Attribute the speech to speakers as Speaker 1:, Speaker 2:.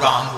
Speaker 1: wrong